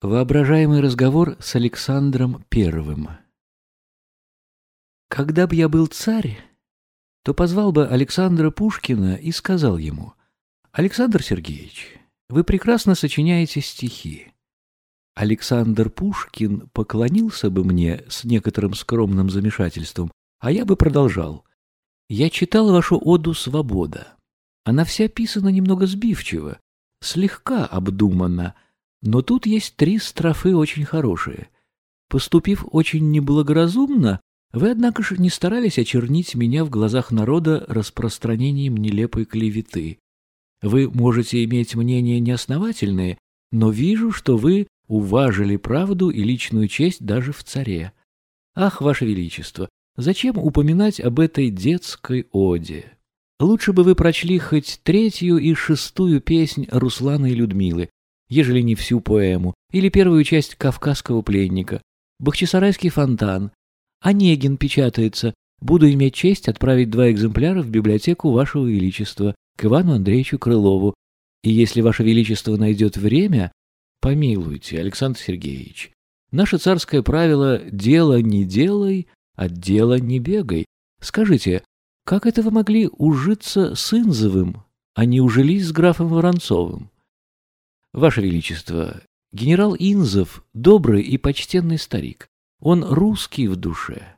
Воображаемый разговор с Александром Первым. Когда бы я был царь, то позвал бы Александра Пушкина и сказал ему, «Александр Сергеевич, вы прекрасно сочиняете стихи. Александр Пушкин поклонился бы мне с некоторым скромным замешательством, а я бы продолжал. Я читал вашу оду «Свобода». Она вся писана немного сбивчиво, слегка обдуманно, но тут есть три строфы очень хорошие. Поступив очень неблагоразумно, вы, однако же, не старались очернить меня в глазах народа распространением нелепой клеветы. Вы можете иметь мнения неосновательные, но вижу, что вы уважили правду и личную честь даже в царе. Ах, Ваше Величество, зачем упоминать об этой детской оде? Лучше бы вы прочли хоть третью и шестую песнь Руслана и Людмилы, ежели не всю поэму, или первую часть «Кавказского пленника», «Бахчисарайский фонтан». Онегин печатается. Буду иметь честь отправить два экземпляра в библиотеку Вашего Величества к Ивану Андреевичу Крылову. И если Ваше Величество найдет время, помилуйте, Александр Сергеевич. Наше царское правило «дело не делай, от дела не бегай». Скажите, как это вы могли ужиться с Инзовым, а не ужились с графом Воронцовым? Ваше Величество, генерал Инзов – добрый и почтенный старик. Он русский в душе.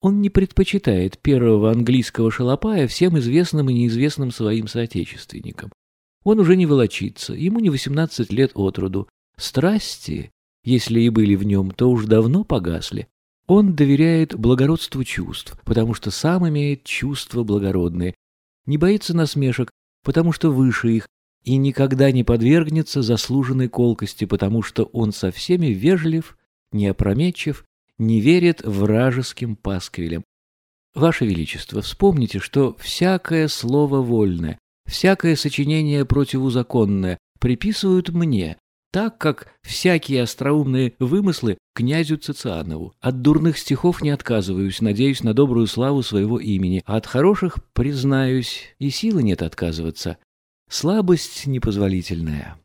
Он не предпочитает первого английского шалопая всем известным и неизвестным своим соотечественникам. Он уже не волочится, ему не 18 лет от роду. Страсти, если и были в нем, то уж давно погасли. Он доверяет благородству чувств, потому что сам имеет чувства благородные. Не боится насмешек, потому что выше их, и никогда не подвергнется заслуженной колкости, потому что он со всеми вежлив, неопрометчив, не верит вражеским пасквилям. Ваше Величество, вспомните, что всякое слово вольное, всякое сочинение противозаконное приписывают мне, так как всякие остроумные вымыслы князю Цицианову. От дурных стихов не отказываюсь, надеюсь на добрую славу своего имени, а от хороших, признаюсь, и силы нет отказываться. Слабость непозволительная.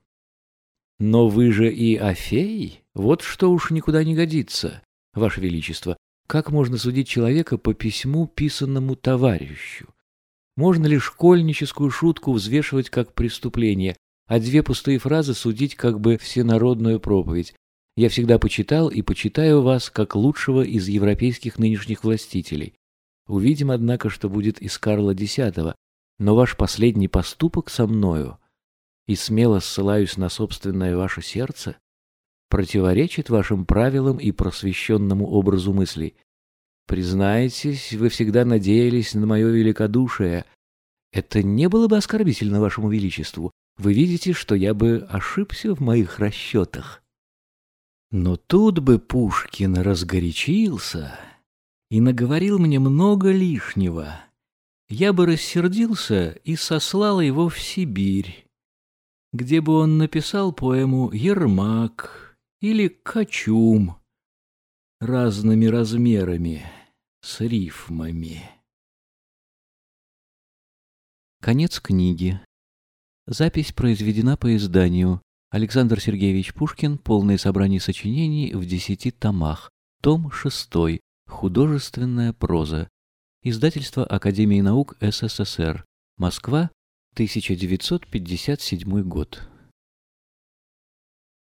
Но вы же и Афей, вот что уж никуда не годится, Ваше Величество. Как можно судить человека по письму, писанному товарищу? Можно ли школьническую шутку взвешивать как преступление, а две пустые фразы судить как бы всенародную проповедь? Я всегда почитал и почитаю вас как лучшего из европейских нынешних властителей. Увидим, однако, что будет из Карла X, но ваш последний поступок со мною, и смело ссылаюсь на собственное ваше сердце, противоречит вашим правилам и просвещенному образу мыслей. Признайтесь, вы всегда надеялись на мое великодушие. Это не было бы оскорбительно вашему величеству. Вы видите, что я бы ошибся в моих расчетах. Но тут бы Пушкин разгорячился и наговорил мне много лишнего я бы рассердился и сослал его в Сибирь, где бы он написал поэму «Ермак» или «Качум» разными размерами, с рифмами. Конец книги. Запись произведена по изданию Александр Сергеевич Пушкин «Полное собрание сочинений в десяти томах», том шестой. Художественная проза, Издательство Академии наук СССР. Москва, 1957 год.